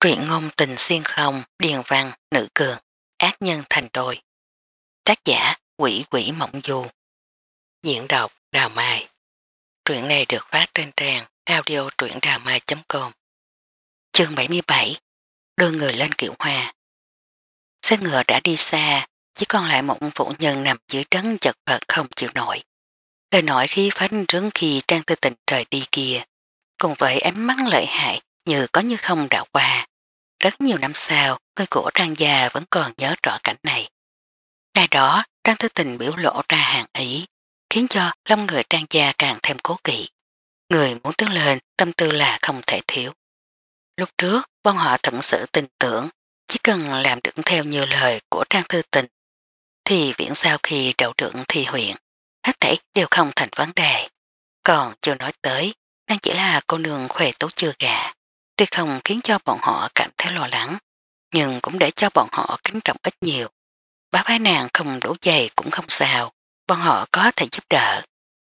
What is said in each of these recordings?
truyện ngôn tình xuyên không, điền văn, nữ cường, ác nhân thành đôi. Tác giả quỷ quỷ mộng du. Diễn đọc Đào Mai. Truyện này được phát trên trang audio truyệnđàmai.com Chương 77 Đưa người lên kiệu hoa Xe ngựa đã đi xa, chỉ còn lại một phụ nhân nằm dưới trấn chật vật không chịu nổi. Lời nổi khi phánh rướng khi trang tư tình trời đi kia, cùng với ánh mắt lợi hại như có như không đảo qua. Rất nhiều năm sau, người của Trang Gia vẫn còn nhớ rõ cảnh này. Ngày đó, Trang Thư Tình biểu lộ ra hàng ý, khiến cho lâm người Trang Gia càng thêm cố kỵ. Người muốn tướng lên, tâm tư là không thể thiếu. Lúc trước, bọn họ thận sự tình tưởng, chỉ cần làm được theo như lời của Trang Thư Tình, thì viễn sau khi đầu trưởng thi huyện, hết thảy đều không thành vấn đề. Còn chưa nói tới, đang chỉ là cô nương khỏe tố chưa gà tuy không khiến cho bọn họ cảm thấy lo lắng, nhưng cũng để cho bọn họ kính trọng ít nhiều. Bá phái nàng không đủ dày cũng không sao, bọn họ có thể giúp đỡ.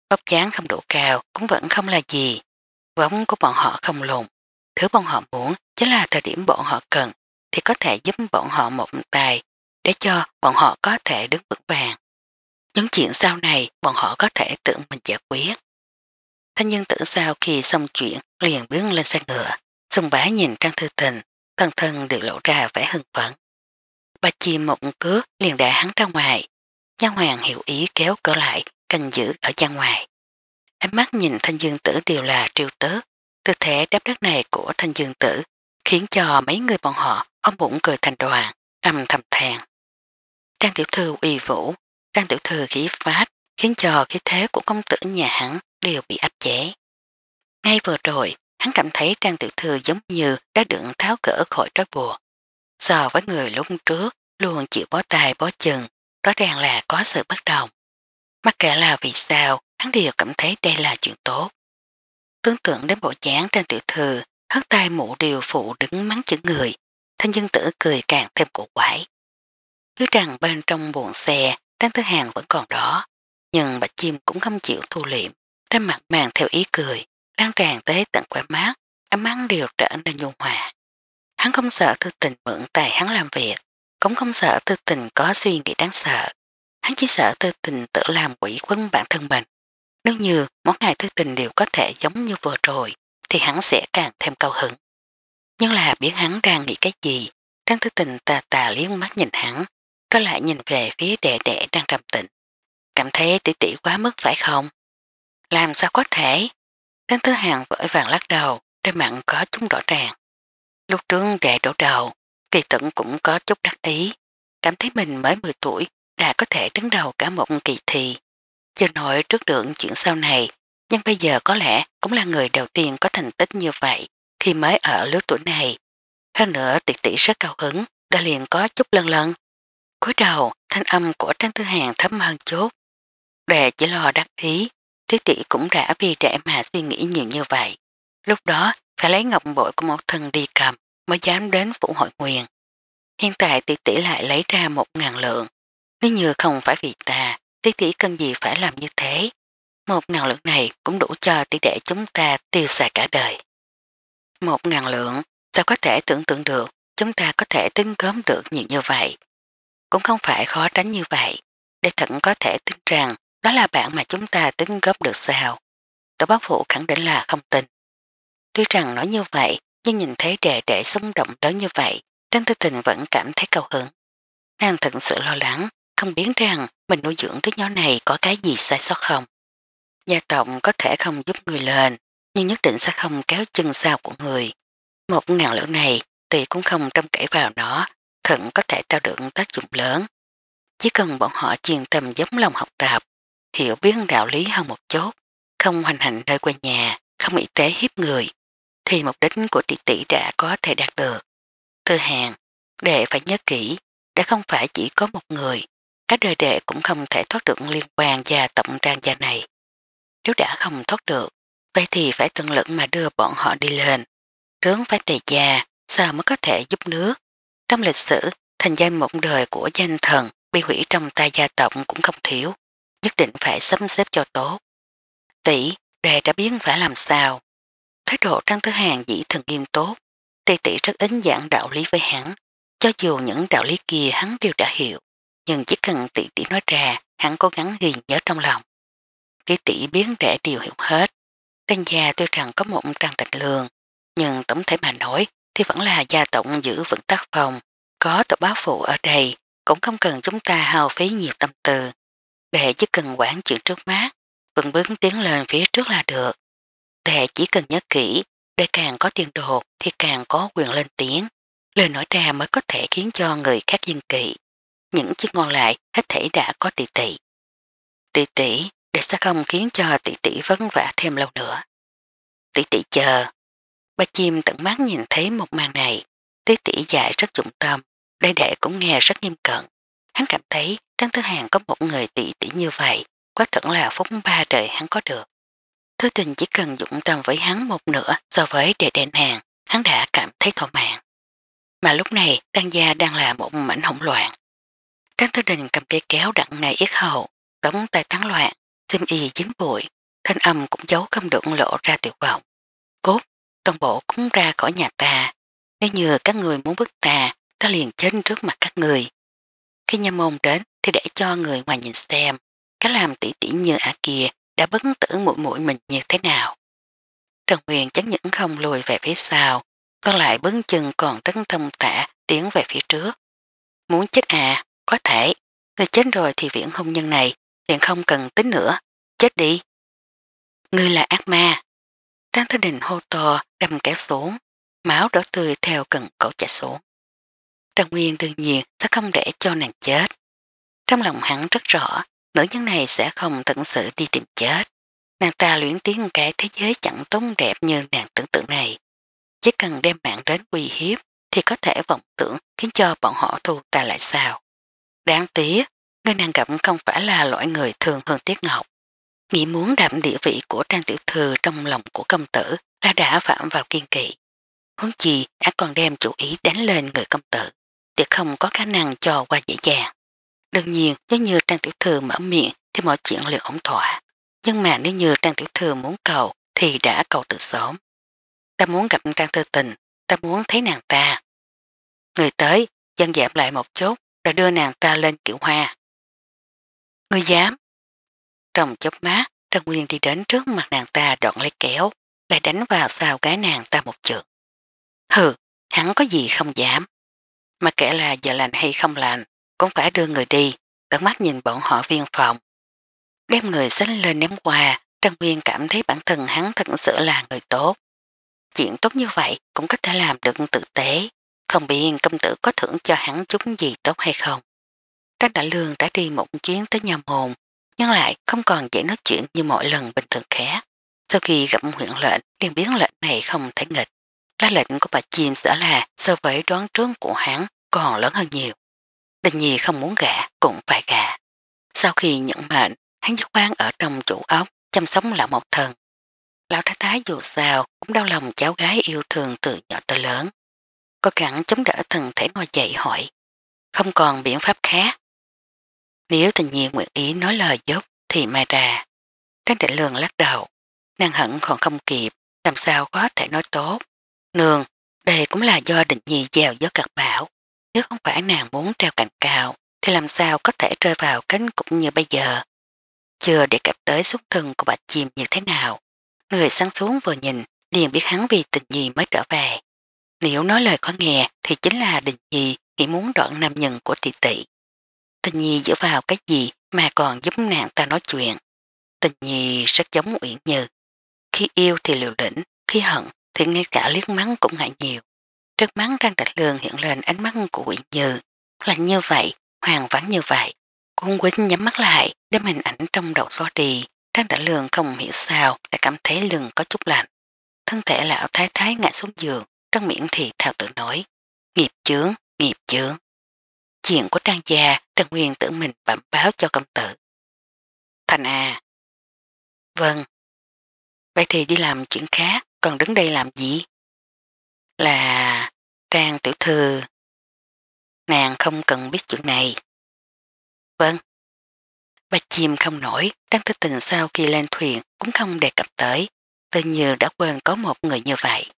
Bóc chán không đủ cao cũng vẫn không là gì. Võng của bọn họ không lùn. Thứ bọn họ muốn chính là thời điểm bọn họ cần thì có thể giúp bọn họ một tài để cho bọn họ có thể đứng vững vàng. Những chuyện sau này bọn họ có thể tự mình giải quyết. Thanh nhân tử sao khi xong chuyện liền biến lên xe ngựa, Sùng bá nhìn Trang Thư Tình, thân thân được lộ ra vẻ hưng phấn. Bà chìm một cước liền đá hắn ra ngoài. Giang Hoàng hiểu ý kéo cửa lại, canh giữ ở gian ngoài. Ánh mắt nhìn thanh dương tử đều là triêu tớ. Tư thế đáp đất này của thanh dương tử khiến cho mấy người bọn họ ôm bụng cười thành đoàn, âm thầm thèn. Trang tiểu thư uy vũ, trang tiểu thư khí phát khiến cho khí thế của công tử nhà hắn đều bị áp chế. Ngay vừa rồi, hắn cảm thấy Trang tiểu Thư giống như đã được tháo cỡ khỏi trói buộc. So với người lúc trước, luôn chịu bó tay bó chừng, rõ ràng là có sự bất đồng. Mắc kệ là vì sao, hắn đều cảm thấy đây là chuyện tốt. Tương tượng đến bộ dáng Trang tiểu Thư, hắn tay mụ điều phụ đứng mắng chữ người, thanh dân tử cười càng thêm cổ quái. Cứ rằng bên trong buồn xe, Trang Tử Hàng vẫn còn đó, nhưng bạch chim cũng không chịu thu liệm, trên mặt màng theo ý cười đang tràn tới tận quả mát, ấm ăn đều trở nên nhu hòa. Hắn không sợ thư tình mượn tài hắn làm việc, cũng không sợ thư tình có suy nghĩ đáng sợ. Hắn chỉ sợ thư tình tự làm quỷ quân bản thân mình. Nếu như mỗi ngày thư tình đều có thể giống như vừa rồi, thì hắn sẽ càng thêm cao hứng. Nhưng là biến hắn đang nghĩ cái gì, đang thư tình tà tà liếng mắt nhìn hắn, đó lại nhìn về phía đệ đệ đang trầm tịnh. Cảm thấy tỷ tỷ quá mức phải không? Làm sao có thể? Đến thứ hàng vội vàng lắc đầu, trên mạng có chúng rõ ràng. Lúc trướng đệ đổ đầu, kỳ tận cũng có chút đắc ý. Cảm thấy mình mới 10 tuổi đã có thể đứng đầu cả một kỳ thi. Chưa nội trước được chuyện sau này, nhưng bây giờ có lẽ cũng là người đầu tiên có thành tích như vậy khi mới ở lứa tuổi này. Hơn nữa tỷ tỷ rất cao hứng, đã liền có chút lân lân. Cuối đầu, thanh âm của Trang Tư Hàng thấm hơn chút. Đệ chỉ lo đắc ý, Thế tỷ cũng đã vì trẻ mà suy nghĩ nhiều như vậy. Lúc đó phải lấy ngọc bội của một thần đi cầm mới dám đến phủ hội quyền. Hiện tại tỷ tỷ lại lấy ra một ngàn lượng. Nếu như không phải vì ta, tỷ tỷ cần gì phải làm như thế. Một ngàn lượng này cũng đủ cho tỷ đệ chúng ta tiêu xài cả đời. Một ngàn lượng, ta có thể tưởng tượng được chúng ta có thể tính gớm được nhiều như vậy. Cũng không phải khó tránh như vậy, để thận có thể tin rằng đó là bạn mà chúng ta tính góp được sao? Tổ bác phụ khẳng định là không tin. Tuy rằng nói như vậy, nhưng nhìn thấy trẻ trẻ xung động lớn như vậy, Trang Tư Tình vẫn cảm thấy cầu hứng. Nàng thật sự lo lắng, không biết rằng mình nuôi dưỡng đứa nhỏ này có cái gì sai sót không. Gia tổng có thể không giúp người lên, nhưng nhất định sẽ không kéo chân sau của người. Một ngàn lửa này thì cũng không trông cậy vào nó, thận có thể tạo được tác dụng lớn. Chỉ cần bọn họ truyền tâm giống lòng học tập, hiểu biết đạo lý hơn một chút, không hoành hành nơi quê nhà, không y tế hiếp người, thì mục đích của tỷ tỷ đã có thể đạt được. Thư hàng, đệ phải nhớ kỹ, đã không phải chỉ có một người, các đời đệ cũng không thể thoát được liên quan gia tổng trang gia này. Nếu đã không thoát được, vậy thì phải tận lực mà đưa bọn họ đi lên. Trướng phải tề già, sao mới có thể giúp nước. Trong lịch sử, thành danh một đời của danh thần bị hủy trong tay gia tộc cũng không thiếu nhất định phải sắp xếp cho tốt. Tỷ, đệ đã biến phải làm sao. Thái độ Trang Thứ Hàng dĩ thường nghiêm tốt, tỷ tỷ rất ít giảng đạo lý với hắn. Cho dù những đạo lý kia hắn đều đã hiểu, nhưng chỉ cần tỷ tỷ nói ra, hắn cố gắng ghi nhớ trong lòng. Tỷ tỷ biến đệ đều hiểu hết. Trên gia tôi rằng có một trang tịnh lương, nhưng tổng thể mà nói thì vẫn là gia tổng giữ vững tác phòng. Có tổ báo phụ ở đây cũng không cần chúng ta hào phí nhiều tâm tư. Đệ chỉ cần quản chuyện trước mắt, vững bước tiến lên phía trước là được. Đệ chỉ cần nhớ kỹ, để càng có tiền đồ thì càng có quyền lên tiếng. Lời nói ra mới có thể khiến cho người khác dân kỵ. Những chiếc ngon lại hết thể đã có tỷ tỷ. Tỷ tỷ, để sao không khiến cho tỷ tỷ vấn vả thêm lâu nữa. Tỷ tỷ chờ. Ba chim tận mắt nhìn thấy một màn này. Tỷ tỷ dạy rất dụng tâm, đây đệ cũng nghe rất nghiêm cận. Hắn cảm thấy Trang Thư Hàng có một người tỷ tỷ như vậy, quá thật là phúc ba đời hắn có được. Thư tình chỉ cần dụng tâm với hắn một nửa so với đề đền hàng, hắn đã cảm thấy thỏa mạng. Mà lúc này, Đăng Gia đang là một mảnh hỗn loạn. Trang Thư Đình cầm cây kéo đặn ngay yết hầu, tống tay tán loạn, sim y dính bụi, thanh âm cũng giấu không được lộ ra tuyệt vọng. Cốt, toàn bộ cũng ra khỏi nhà ta. Nếu như các người muốn bức ta, ta liền chết trước mặt các người. Khi nhà môn đến thì để cho người ngoài nhìn xem cái làm tỉ tỉ như ả kia đã bấn tử mũi mũi mình như thế nào. Trần Huyền chắc những không lùi về phía sau, còn lại bấn chân còn rất thông tả tiến về phía trước. Muốn chết à, có thể, người chết rồi thì viễn hôn nhân này, liền không cần tính nữa, chết đi. Ngươi là ác ma. Trang Thư Đình hô to, đâm kéo xuống, máu đỏ tươi theo cần cổ chạy xuống. Trần Nguyên đương nhiên sẽ không để cho nàng chết. Trong lòng hắn rất rõ, nữ nhân này sẽ không tận sự đi tìm chết. Nàng ta luyện tiếng cái thế giới chẳng tốn đẹp như nàng tưởng tượng này. Chỉ cần đem bạn đến quy hiếp thì có thể vọng tưởng khiến cho bọn họ thu ta lại sao. Đáng tiếc, người nàng gặp không phải là loại người thường hơn Tiết Ngọc. Nghĩ muốn đạm địa vị của Trang Tiểu Thư trong lòng của công tử là đã phạm vào kiên kỵ. Hướng chi, đã còn đem chủ ý đánh lên người công tử tuyệt không có khả năng cho qua dễ dàng. Đương nhiên, nếu như Trang Tiểu Thư mở miệng thì mọi chuyện liền ổn thỏa. Nhưng mà nếu như Trang Tiểu Thư muốn cầu thì đã cầu từ sớm. Ta muốn gặp Trang Thư Tình, ta muốn thấy nàng ta. Người tới, dân dẹp lại một chút rồi đưa nàng ta lên kiểu hoa. Người dám. Trong chốc má, Trần Nguyên đi đến trước mặt nàng ta đoạn lấy kéo, lại đánh vào sao cái nàng ta một trường. Hừ, hắn có gì không dám. Mà kể là giờ lành hay không lành, cũng phải đưa người đi, tận mắt nhìn bọn họ viên phòng. Đem người xích lên ném quà Trần Nguyên cảm thấy bản thân hắn thật sự là người tốt. Chuyện tốt như vậy cũng có thể làm được tự tế, không biết công tử có thưởng cho hắn chút gì tốt hay không. Trác Đại Lương đã đi một chuyến tới nhà mồn, nhưng lại không còn dễ nói chuyện như mọi lần bình thường khác. Sau khi gặp huyện lệnh, liền biến lệnh này không thể nghịch ra lệnh của bà chim sẽ là so với đoán trướng của hắn còn lớn hơn nhiều. Đình nhi không muốn gạ cũng phải gạ. Sau khi nhận mệnh, hắn dứt khoan ở trong chủ ốc chăm sóc lão một thần. Lão thái thái dù sao cũng đau lòng cháu gái yêu thương từ nhỏ tới lớn. Có cẳng chống đỡ thần thể ngồi dậy hỏi, không còn biện pháp khác. Nếu tình nhiên nguyện ý nói lời giúp thì mai ra. Trang định lường lắc đầu, nàng hẳn còn không kịp, làm sao có thể nói tốt. Nương, đây cũng là do định nhi gieo gió cạt bão. Nếu không phải nàng muốn treo cành cao, thì làm sao có thể rơi vào cánh cũng như bây giờ. Chưa để cập tới xúc thân của bạch chim như thế nào. Người sang xuống vừa nhìn, liền biết hắn vì tình nhi mới trở về. Nếu nói lời khó nghe thì chính là đình nhi nghĩ muốn đoạn nam nhân của tỷ tỷ. Tình nhi giữ vào cái gì mà còn giúp nàng ta nói chuyện. Tình nhi rất giống Uyển Như. Khi yêu thì liều lĩnh, khi hận thì ngay cả liếc mắng cũng ngại nhiều. Trước mắng Trang Trạch Lương hiện lên ánh mắt của Quyện Như, là như vậy, hoàng vắng như vậy. Cung Quỳnh nhắm mắt lại, để hình ảnh trong đầu xóa đi. Trang Trạch Lương không hiểu sao lại cảm thấy lưng có chút lạnh. Thân thể lão thái thái ngã xuống giường, trong miệng thì thao tự nói. Nghiệp chướng, nghiệp chướng. Chuyện của Trang gia, Trang Nguyên tự mình bẩm báo cho công tử. Thành à. Vâng. Vậy thì đi làm chuyện khác còn đứng đây làm gì? Là Trang Tiểu Thư. Nàng không cần biết chuyện này. Vâng. bà chim không nổi, đang tư tình sau khi lên thuyền cũng không đề cập tới. Tự như đã quên có một người như vậy.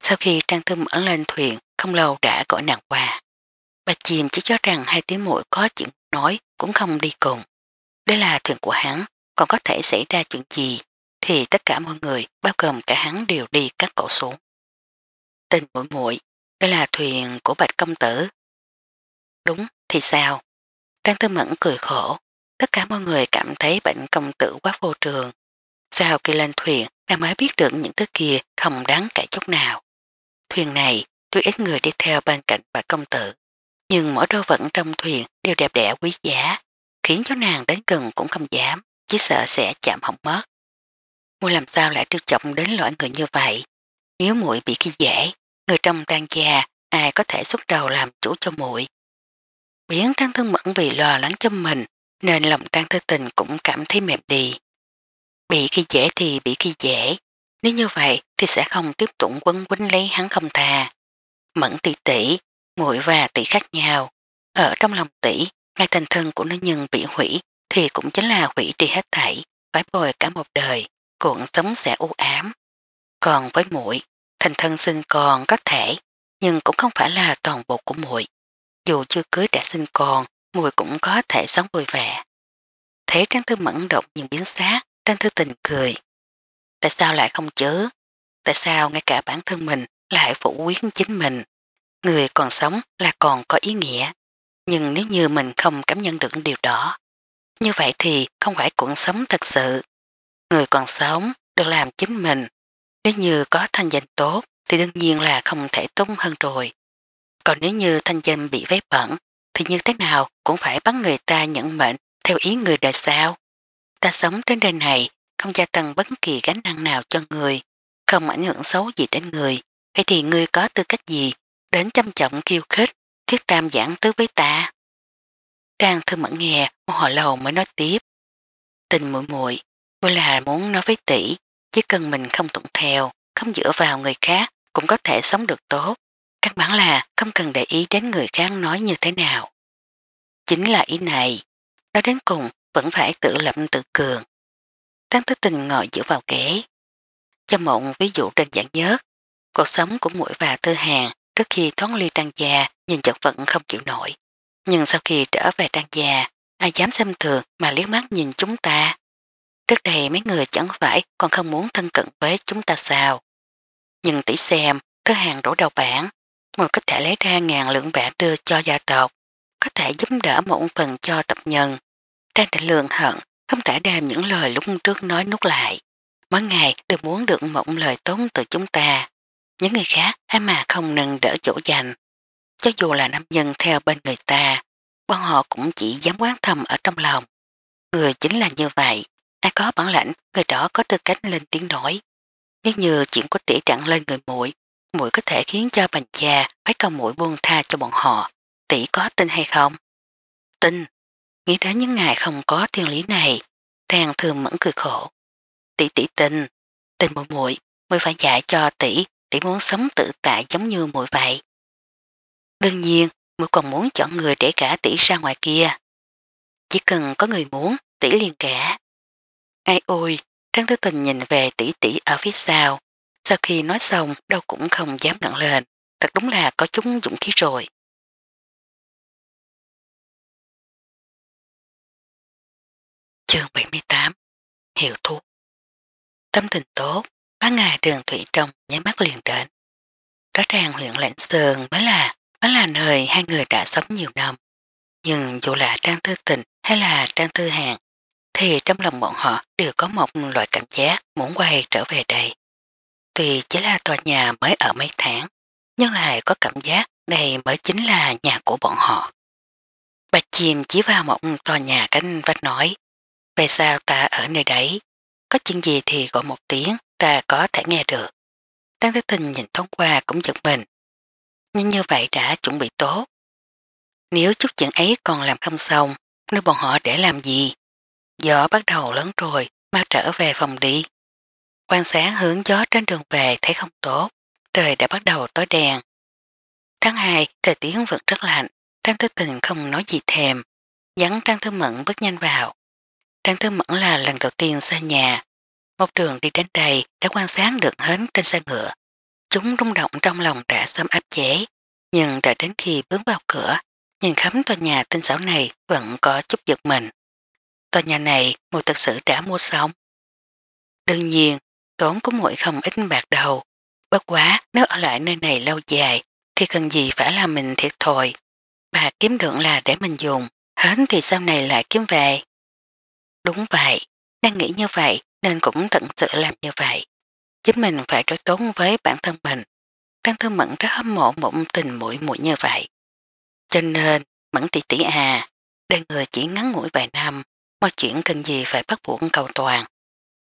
Sau khi Trang Thâm ở lên thuyền, không lâu đã gọi nàng qua. Bà chìm chỉ cho rằng hai tiếng muội có chuyện nói cũng không đi cùng. Đây là thuyền của hắn, còn có thể xảy ra chuyện gì thì tất cả mọi người, bao gồm cả hắn đều đi cắt cổ xuống. Tình mũi muội đây là thuyền của bạch công tử. Đúng, thì sao? Trang tư mẫn cười khổ, tất cả mọi người cảm thấy bệnh công tử quá vô trường. Sau khi lên thuyền, đã mới biết được những thứ kia không đáng cả chút nào. Thuyền này, tuy ít người đi theo bên cạnh bạch công tử, nhưng mỗi đô vẫn trong thuyền đều đẹp đẽ quý giá, khiến cho nàng đến gần cũng không dám, chỉ sợ sẽ chạm hỏng mất. Ngươi làm sao lại trêu chọc đến loại người như vậy? Nếu muội bị khi dễ, người trong trang gia ai có thể xuất đầu làm chủ cho muội Biến trang thương mẫn vì lo lắng cho mình nên lòng trang thư tình cũng cảm thấy mềm đi. Bị khi dễ thì bị khi dễ, nếu như vậy thì sẽ không tiếp tục quấn quýnh lấy hắn không thà. Mẫn tỷ tỷ, muội và tỷ khác nhau. Ở trong lòng tỷ, ngay thành thân của nữ nhân bị hủy thì cũng chính là hủy đi hết thảy, phải bồi cả một đời cuộn sống sẽ u ám. Còn với muội thành thân sinh con có thể, nhưng cũng không phải là toàn bộ của muội Dù chưa cưới đã sinh con, muội cũng có thể sống vui vẻ. Thế Trang thư mẫn động những biến xác, Trang thư tình cười. Tại sao lại không chứ? Tại sao ngay cả bản thân mình lại phụ quyết chính mình? Người còn sống là còn có ý nghĩa. Nhưng nếu như mình không cảm nhận được điều đó, như vậy thì không phải cuộn sống thật sự, người còn sống được làm chính mình. Nếu như có thanh danh tốt thì đương nhiên là không thể tung hơn rồi. Còn nếu như thanh danh bị vấy bẩn thì như thế nào cũng phải bắt người ta nhận mệnh theo ý người đời sao. Ta sống trên đời này không gia tăng bất kỳ gánh năng nào cho người, không ảnh hưởng xấu gì đến người. Vậy thì ngươi có tư cách gì đến chăm trọng khiêu khích thiết tam giảng tứ với ta? Trang thư mẫn nghe một hồi lâu mới nói tiếp. Tình muội muội Cô là muốn nói với tỷ, chỉ cần mình không tụng theo, không dựa vào người khác cũng có thể sống được tốt. các bản là không cần để ý đến người khác nói như thế nào. Chính là ý này, nó đến cùng vẫn phải tự lập tự cường. Tăng Thế Tình ngồi dựa vào ghế. Cho mộng ví dụ đơn giản nhất, cuộc sống của mũi và tư hàng trước khi thoát ly tăng già nhìn chật vẫn không chịu nổi. Nhưng sau khi trở về tăng già, ai dám xem thường mà liếc mắt nhìn chúng ta. Trước đây mấy người chẳng phải còn không muốn thân cận với chúng ta sao. Nhưng tỷ xem, thứ hàng đổ đầu bản, người có thể lấy ra ngàn lượng bạc đưa cho gia tộc, có thể giúp đỡ một phần cho tập nhân. Trang định lượng hận, không thể đem những lời lúc trước nói nút lại. Mỗi ngày đều muốn được một lời tốn từ chúng ta. Những người khác ai mà không nâng đỡ chỗ dành. Cho dù là nam nhân theo bên người ta, bọn họ cũng chỉ dám quán thầm ở trong lòng. Người chính là như vậy, Ai có bản lãnh, người đó có tư cách lên tiếng nói. Nếu như chuyện của tỷ chặn lên người muội, muội có thể khiến cho bành cha phải cầu muội buông tha cho bọn họ. Tỷ có tin hay không? Tin. Nghĩ đến những ngày không có thiên lý này, thang thường mẫn cười khổ. Tỷ tỷ tin, tin mũi mũi, mới phải dạy cho tỷ, tỷ muốn sống tự tại giống như mũi vậy. Đương nhiên, mũi còn muốn chọn người để cả tỷ ra ngoài kia. Chỉ cần có người muốn, tỷ liền cả. Ai ôi, trang Thứ Tình nhìn về tỷ tỷ ở phía sau. Sau khi nói xong, đâu cũng không dám ngẩn lên. Thật đúng là có chúng dũng khí rồi. chương 78 Hiệu thuốc Tâm tình tốt, bá ngà trường thủy trong nháy mắt liền đến. Rõ ràng huyện Lãnh Sơn mới là mới là nơi hai người đã sống nhiều năm. Nhưng dù là Trang Thư Tình hay là Trang Thư Hàng thì trong lòng bọn họ đều có một loại cảm giác muốn quay trở về đây. Tuy chỉ là tòa nhà mới ở mấy tháng, nhưng lại có cảm giác đây mới chính là nhà của bọn họ. Bạch chim chỉ vào một tòa nhà cánh vách nói, về sao ta ở nơi đấy, có chuyện gì thì gọi một tiếng ta có thể nghe được. Đăng Thế Tình nhìn thông qua cũng giật mình. Nhưng như vậy đã chuẩn bị tốt. Nếu chút chuyện ấy còn làm không xong, nơi bọn họ để làm gì? Gió bắt đầu lớn rồi, mau trở về phòng đi. Quan sáng hướng gió trên đường về thấy không tốt, trời đã bắt đầu tối đèn. Tháng 2, thời tiết vẫn rất lạnh, Trang thư Tình không nói gì thèm, dẫn Trang thư Mẫn bước nhanh vào. Trang thư Mẫn là lần đầu tiên xa nhà, một đường đi đến đây đã quan sáng được hết trên xe ngựa. Chúng rung động trong lòng đã sớm áp chế, nhưng đã đến khi bước vào cửa, nhìn khắm tòa nhà tinh xảo này vẫn có chút giật mình tòa nhà này mùi thật sự đã mua xong. Đương nhiên, tốn có mũi không ít bạc đầu. Bất quá, nếu ở lại nơi này lâu dài, thì cần gì phải là mình thiệt thòi. Bà kiếm được là để mình dùng, hết thì sau này lại kiếm về. Đúng vậy, đang nghĩ như vậy nên cũng tận sự làm như vậy. Chính mình phải đối tốn với bản thân mình. Đang thương mẫn rất hâm mộ một tình mũi mũi như vậy. Cho nên, mẫn tỷ tỷ à, đang người chỉ ngắn ngủi vài năm mọi chuyện cần gì phải bắt buộc cầu toàn.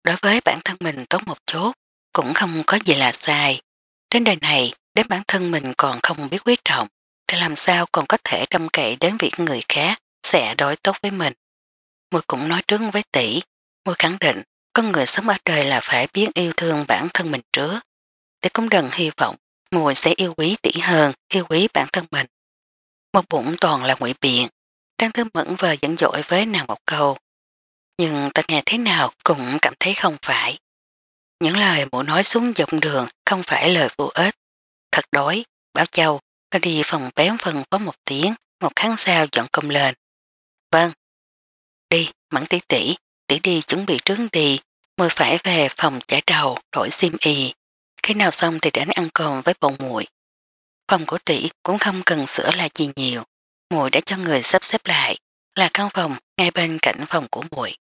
Đối với bản thân mình tốt một chút, cũng không có gì là sai. Đến đời này, đến bản thân mình còn không biết quý trọng, thì làm sao còn có thể trông cậy đến việc người khác sẽ đối tốt với mình. Mùi cũng nói trước với tỷ, mùi khẳng định con người sống ở đời là phải biết yêu thương bản thân mình trước. Tỷ cũng đừng hy vọng mùi sẽ yêu quý tỷ hơn, yêu quý bản thân mình. Một bụng toàn là ngụy biện, Trang Thư Mẫn vờ dẫn dội với nàng một câu. Nhưng ta nghe thế nào cũng cảm thấy không phải. Những lời mụ nói xuống dọc đường không phải lời vô ích. Thật đói báo châu, ta đi phòng bém phần có một tiếng, một kháng sao dọn công lên. Vâng. Đi, mẫn tỷ tỷ, tỷ đi chuẩn bị trướng đi, mới phải về phòng trả đầu, đổi sim y. Khi nào xong thì đến ăn cơm với bồn muội Phòng của tỷ cũng không cần sửa là gì nhiều. Muội đã cho người sắp xếp lại là căn phòng ngay bên cạnh phòng của muội.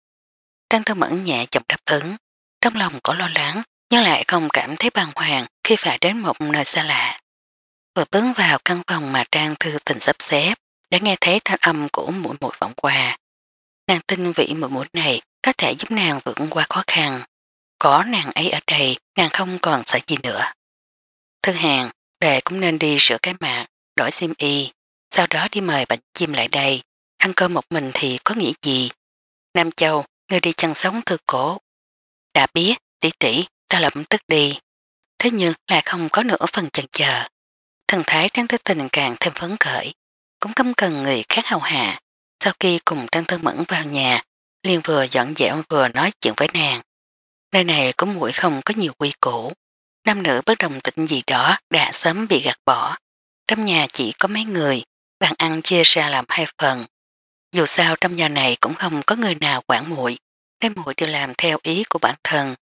Trang Tư Mẫn nhẹ chậm đáp ứng, trong lòng có lo lắng nhưng lại không cảm thấy bàng hoàng khi phải đến một nơi xa lạ. Vừa bước vào căn phòng mà Trang Thư tình sắp xếp đã nghe thấy thanh âm của mũi mũi vọng qua. Nàng tin vị mũi mũi này có thể giúp nàng vượt qua khó khăn. Có nàng ấy ở đây, nàng không còn sợ gì nữa. Thư hàng, đệ cũng nên đi sửa cái mạng, đổi sim y sau đó đi mời bạch chim lại đây, ăn cơm một mình thì có nghĩa gì? Nam Châu, người đi chăn sống thư cổ. Đã biết, tỷ tỷ, ta lập tức đi. Thế nhưng lại không có nửa phần chần chờ. Thần thái Trang thư Tình càng thêm phấn khởi, cũng cấm cần người khác hầu hạ. Sau khi cùng Trang thư Mẫn vào nhà, liền vừa dọn dẹo vừa nói chuyện với nàng. Nơi này có mũi không có nhiều quy củ. Nam nữ bất đồng tịnh gì đó đã sớm bị gạt bỏ. Trong nhà chỉ có mấy người, bàn ăn chia ra làm hai phần. Dù sao trong nhà này cũng không có người nào quản muội cái muội đều làm theo ý của bản thân.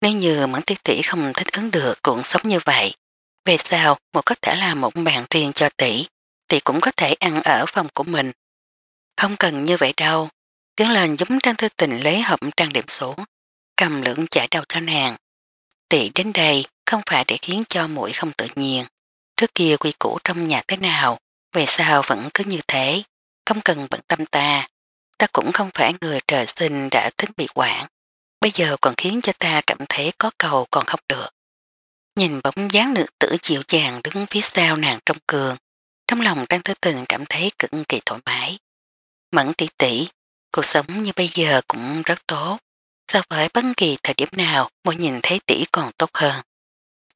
Nếu như mẫn tiết tỷ không thích ứng được cuộc sống như vậy, về sau một có thể làm một bàn riêng cho tỷ, tỷ cũng có thể ăn ở phòng của mình. Không cần như vậy đâu, tiếng lên giống trang thư tình lấy hộp trang điểm số, cầm lưỡng chải đầu cho nàng. Tỷ đến đây không phải để khiến cho muội không tự nhiên, trước kia quy củ trong nhà thế nào, về sao vẫn cứ như thế, không cần bận tâm ta. Ta cũng không phải người trời sinh đã thích bị quản. Bây giờ còn khiến cho ta cảm thấy có cầu còn không được. Nhìn bóng dáng nữ tử chịu chàng đứng phía sau nàng trong cường, trong lòng Trang Thư Tình cảm thấy cực kỳ thoải mái. Mẫn tỷ tỷ, cuộc sống như bây giờ cũng rất tốt. So với bất kỳ thời điểm nào mỗi nhìn thấy tỷ còn tốt hơn.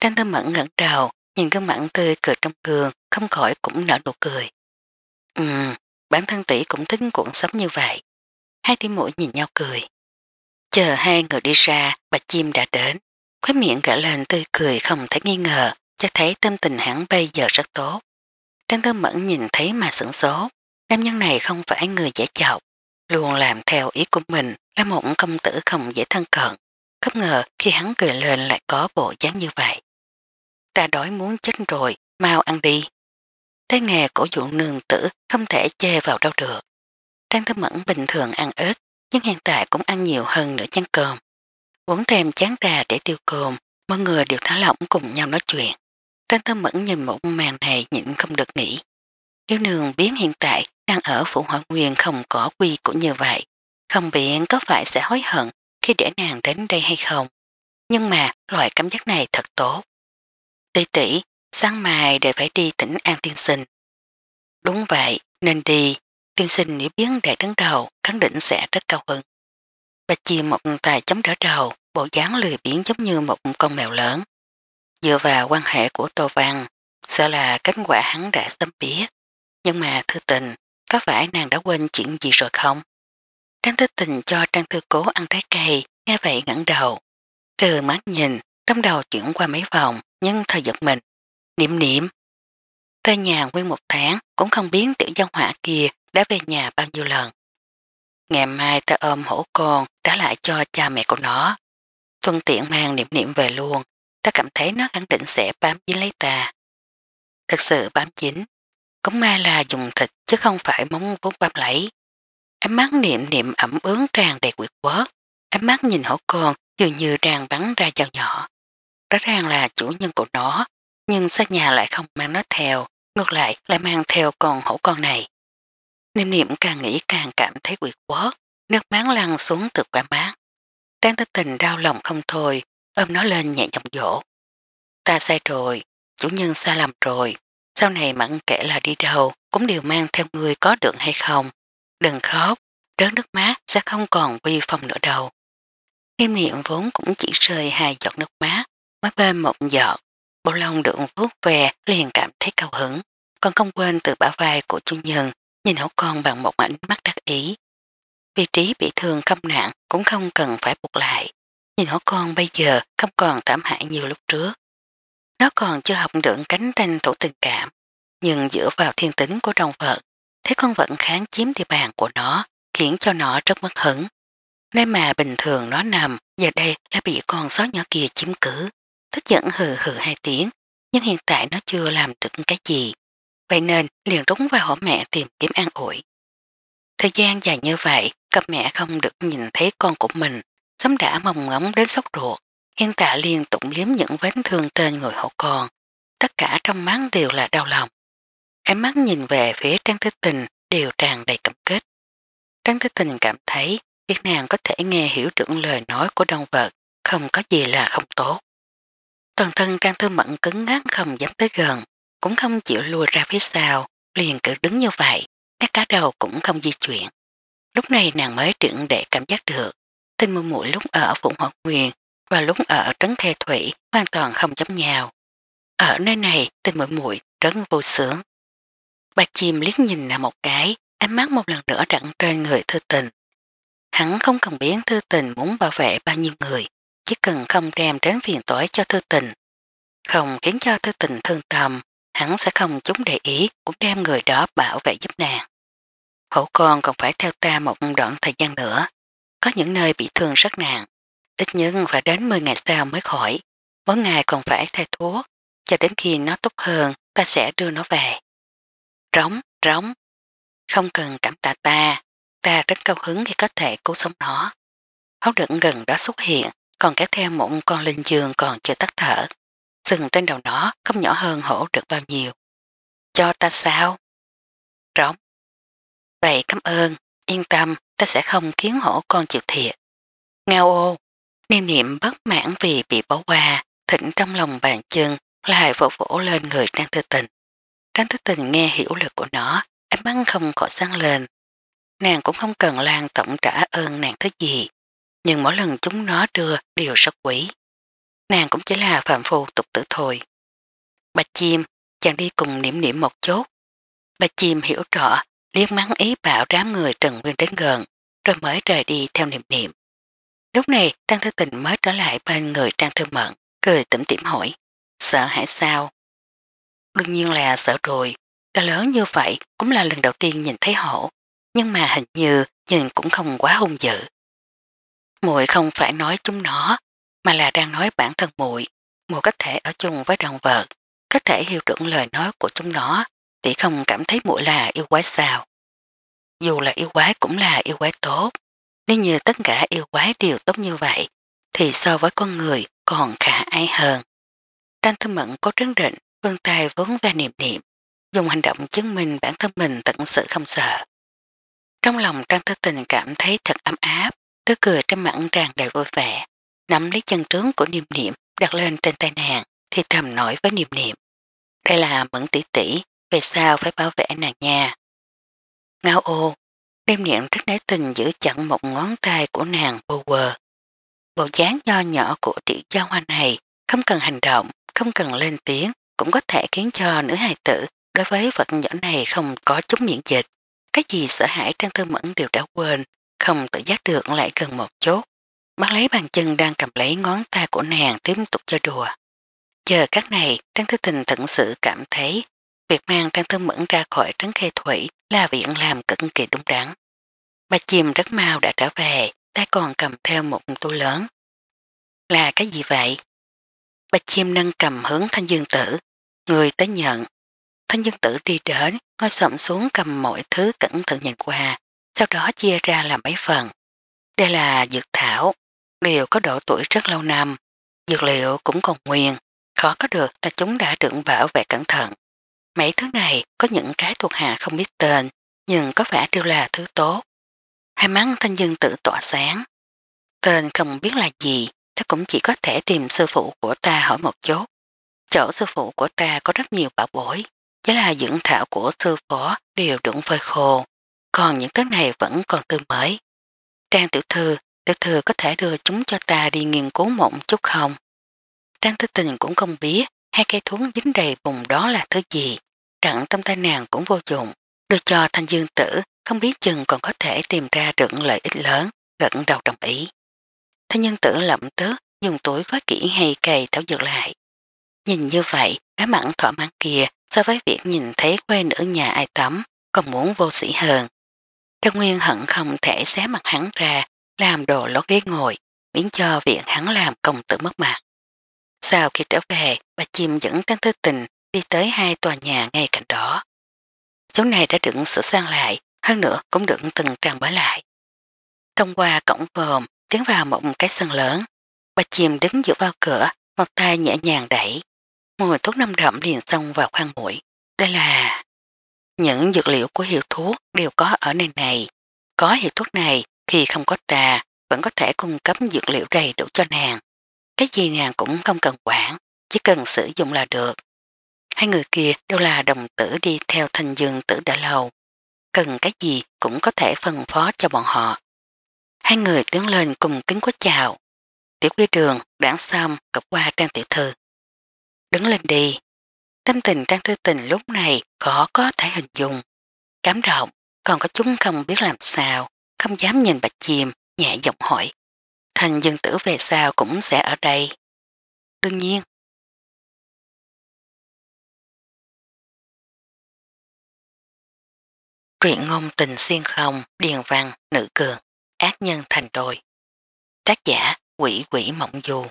Trang Thư Mẫn ngẩn đầu, nhìn gương mặn tươi cười trong gương, không khỏi cũng nở nụ cười. Ừm, bản thân tỷ cũng thích cuộn sống như vậy. Hai tiếng mũi nhìn nhau cười. Chờ hai người đi ra, bà chim đã đến. Khói miệng gỡ lên tươi cười không thể nghi ngờ, cho thấy tâm tình hắn bây giờ rất tốt. Trang tư mẫn nhìn thấy mà sửng số. Nam nhân này không phải người dễ chọc, luôn làm theo ý của mình là một công tử không dễ thân cận. Cấp ngờ khi hắn cười lên lại có bộ dáng như vậy ta đói muốn chết rồi, mau ăn đi. Thế nghề cổ dụ nương tử không thể chê vào đâu được. Trang Thứ Mẫn bình thường ăn ít, nhưng hiện tại cũng ăn nhiều hơn nửa chén cơm. Uống thêm chán trà để tiêu cơm, mọi người đều thả lỏng cùng nhau nói chuyện. Trang Thứ Mẫn nhìn một màn này nhịn không được nghĩ. Nếu nương biến hiện tại đang ở phụ hội nguyên không có quy cũng như vậy, không biện có phải sẽ hối hận khi để nàng đến đây hay không. Nhưng mà loại cảm giác này thật tốt. Tây tỷ, sáng mai để phải đi tỉnh An Tiên Sinh. Đúng vậy, nên đi, tiên sinh nếu biến đại đứng đầu, khẳng định sẽ rất cao hơn. Bà chìm một tài chấm đỡ đầu, bộ dáng lười biến giống như một con mèo lớn. Dựa vào quan hệ của Tô Văn, sợ là kết quả hắn đã sớm biết. Nhưng mà thư tình, có phải nàng đã quên chuyện gì rồi không? Trang thư tình cho Trang thư cố ăn trái cây, nghe vậy ngẩn đầu. Trừ mắt nhìn, trong đầu chuyển qua mấy vòng, nhưng thời giật mình. Niệm niệm. Ra nhà nguyên một tháng, cũng không biến tiểu dân hỏa kia đã về nhà bao nhiêu lần. Ngày mai ta ôm hổ con đã lại cho cha mẹ của nó. Thuận tiện mang niệm niệm về luôn. Ta cảm thấy nó khẳng định sẽ bám dính lấy ta. Thật sự bám dính. Cũng ma là dùng thịt chứ không phải móng vốn bám lấy. Ám mắt niệm niệm ẩm ướn tràn đầy quyệt quớt. Ám mắt nhìn hổ con dường như đang bắn ra dao nhỏ rất ràng là chủ nhân của nó, nhưng xác nhà lại không mang nó theo, ngược lại lại mang theo con hổ con này. Niệm niệm càng nghĩ càng cảm thấy quỷ quớt, nước máng lăn xuống từ quả mát. Đáng tinh tình đau lòng không thôi, ôm nó lên nhẹ giọng dỗ. Ta sai rồi, chủ nhân sai lầm rồi, sau này mặn kể là đi đâu cũng đều mang theo người có được hay không. Đừng khóc, đớn nước mát sẽ không còn vi phòng nữa đâu. Niệm niệm vốn cũng chỉ rơi hai giọt nước mát, Mới bên một giọt, bộ lông được vuốt về liền cảm thấy cao hứng, còn không quên từ bả vai của chú nhân nhìn hổ con bằng một ánh mắt đắc ý. Vị trí bị thương không nặng cũng không cần phải buộc lại. Nhìn hổ con bây giờ không còn thảm hại như lúc trước. Nó còn chưa học được cánh tranh thủ tình cảm, nhưng dựa vào thiên tính của đồng vật, thấy con vẫn kháng chiếm địa bàn của nó, khiến cho nó rất mất hứng. Nơi mà bình thường nó nằm, giờ đây đã bị con sót nhỏ kia chiếm cứ tức giận hừ hừ hai tiếng, nhưng hiện tại nó chưa làm được cái gì. Vậy nên liền rúng vào hổ mẹ tìm kiếm an ủi. Thời gian dài như vậy, cặp mẹ không được nhìn thấy con của mình, sớm đã mong ngóng đến sốc ruột. Hiện tại liền tụng liếm những vết thương trên người hổ con. Tất cả trong mắt đều là đau lòng. Em mắt nhìn về phía Trang Thế Tình đều tràn đầy cảm kết. Trang Thế Tình cảm thấy Việt nàng có thể nghe hiểu được lời nói của động vật không có gì là không tốt. Toàn thân Trang Thư Mẫn cứng ngát không dám tới gần, cũng không chịu lùi ra phía sau, liền cứ đứng như vậy, các cá đầu cũng không di chuyển. Lúc này nàng mới trưởng để cảm giác được, tinh mưu mũi lúc ở Phụng Hỏa Nguyên và lúc ở Trấn Khe Thủy hoàn toàn không giống nhau. Ở nơi này tinh mũi mũi rất vô sướng. Bà chim liếc nhìn là một cái, ánh mắt một lần nữa rặn trên người thư tình. Hắn không cần biết thư tình muốn bảo vệ bao nhiêu người, chỉ cần không đem đến phiền tối cho thư tình, không khiến cho thư tình thương tâm, hắn sẽ không chúng để ý cũng đem người đó bảo vệ giúp nàng. Hổ con còn phải theo ta một đoạn thời gian nữa, có những nơi bị thương rất nặng, ít nhất phải đến 10 ngày sau mới khỏi, mỗi ngày còn phải thay thuốc, cho đến khi nó tốt hơn ta sẽ đưa nó về. Rống, rống, không cần cảm tạ ta, ta rất cao hứng khi có thể cứu sống nó. Hấu đựng gần đó xuất hiện, còn kéo theo một con linh dương còn chưa tắt thở. Sừng trên đầu nó không nhỏ hơn hổ được bao nhiêu. Cho ta sao? Rống. Vậy cảm ơn, yên tâm, ta sẽ không khiến hổ con chịu thiệt. Ngao ô, niêm niệm bất mãn vì bị bỏ qua, thỉnh trong lòng bàn chân, lại vỗ vỗ lên người đang thư tình. Trang thư tình nghe hiểu lực của nó, em mắt không khỏi sáng lên. Nàng cũng không cần Lan tổng trả ơn nàng thứ gì, nhưng mỗi lần chúng nó đưa đều rất quỷ. Nàng cũng chỉ là phạm phu tục tử thôi. Bạch chim, chàng đi cùng niệm niệm một chút Bạch chim hiểu rõ, liếc mắng ý bảo đám người Trần Nguyên đến gần, rồi mới rời đi theo niệm niệm. Lúc này, Trang Thư Tình mới trở lại bên người Trang Thư Mận, cười tẩm tỉm hỏi, sợ hãi sao? Đương nhiên là sợ rồi, cả lớn như vậy cũng là lần đầu tiên nhìn thấy hổ, nhưng mà hình như nhìn cũng không quá hung dữ muội không phải nói chúng nó, mà là đang nói bản thân muội. Muội có thể ở chung với động vật, có thể hiểu được lời nói của chúng nó, tỷ không cảm thấy muội là yêu quái sao. Dù là yêu quái cũng là yêu quái tốt, nếu như tất cả yêu quái đều tốt như vậy, thì so với con người còn khả ai hơn. Trang thư mận có trấn định, vươn tay vốn về niệm niệm, dùng hành động chứng minh bản thân mình tận sự không sợ. Trong lòng Trang Thư Tình cảm thấy thật ấm áp, Tớ cười trên mặt tràn đầy vui vẻ, nắm lấy chân trướng của niềm niệm đặt lên trên tay nàng thì thầm nổi với niềm niệm. Đây là mẫn tỷ tỷ, về sao phải bảo vệ nàng nha. Ngao ô, đêm niệm rất nấy tình giữ chặn một ngón tay của nàng bồ quờ. Bộ dáng nho nhỏ của tỷ gia hoa này không cần hành động, không cần lên tiếng cũng có thể khiến cho nữ hài tử đối với vật nhỏ này không có chút miễn dịch. Cái gì sợ hãi trong tư mẫn đều đã quên không tự giác được lại gần một chút. Bắt lấy bàn chân đang cầm lấy ngón tay của nàng tiếp tục chơi đùa. Chờ các này, Tăng Thư Tình thật sự cảm thấy việc mang Tăng Thư Mẫn ra khỏi trấn khe thủy là việc làm cực kỳ đúng đắn. Bà chìm rất mau đã trở về, tay còn cầm theo một tu lớn. Là cái gì vậy? Bạch chim nâng cầm hướng thanh dương tử, người tới nhận. Thanh dương tử đi đến, ngồi sậm xuống cầm mọi thứ cẩn thận nhìn qua, sau đó chia ra làm mấy phần. Đây là dược thảo, đều có độ tuổi rất lâu năm, dược liệu cũng còn nguyên, khó có được là chúng đã trưởng bảo vệ cẩn thận. Mấy thứ này có những cái thuộc hạ không biết tên, nhưng có vẻ đều là thứ tốt. Hai mắn thanh dương tự tỏa sáng. Tên không biết là gì, ta cũng chỉ có thể tìm sư phụ của ta hỏi một chút. Chỗ sư phụ của ta có rất nhiều bảo bối, chứ là dưỡng thảo của sư phó đều đụng phơi khô còn những thứ này vẫn còn tươi mới. Trang tiểu thư, tiểu thư có thể đưa chúng cho ta đi nghiên cứu mộng chút không? Trang tư tình cũng không biết hai cây thuốc dính đầy bùng đó là thứ gì. Rặn trong tay nàng cũng vô dụng. Đưa cho thanh dương tử, không biết chừng còn có thể tìm ra được lợi ích lớn, gận đầu đồng ý. Thanh dương tử lậm tớ, dùng túi gói kỹ hay cây tháo dược lại. Nhìn như vậy, á mặn thỏa mãn kia so với việc nhìn thấy quê nữ nhà ai tắm, còn muốn vô sĩ hơn. Trang Nguyên hận không thể xé mặt hắn ra, làm đồ lót ghế ngồi, biến cho viện hắn làm công tử mất mặt. Sau khi trở về, bà chim dẫn Trang Thư Tình đi tới hai tòa nhà ngay cạnh đó. Chỗ này đã được sửa sang lại, hơn nữa cũng được từng trang bới lại. Thông qua cổng vòm, tiến vào một cái sân lớn. Bà chim đứng dựa vào cửa, một tay nhẹ nhàng đẩy. Mùi thuốc năm đậm liền xông vào khoang mũi. Đây là những dược liệu của hiệu thuốc đều có ở nơi này. Có hiệu thuốc này thì không có tà, vẫn có thể cung cấp dược liệu đầy đủ cho nàng. Cái gì nàng cũng không cần quản, chỉ cần sử dụng là được. Hai người kia đều là đồng tử đi theo thanh dương tử đã lâu. Cần cái gì cũng có thể phân phó cho bọn họ. Hai người tiến lên cùng kính quá chào. Tiểu quy đường, đảng xong, cập qua trang tiểu thư. Đứng lên đi, Tâm tình Trang Thư Tình lúc này khó có thể hình dung. cảm động còn có chúng không biết làm sao, không dám nhìn bạch chìm, nhẹ giọng hỏi. Thành dân tử về sao cũng sẽ ở đây. Đương nhiên. Truyện ngôn tình xuyên không, điền văn, nữ cường, ác nhân thành đôi. Tác giả quỷ quỷ mộng du.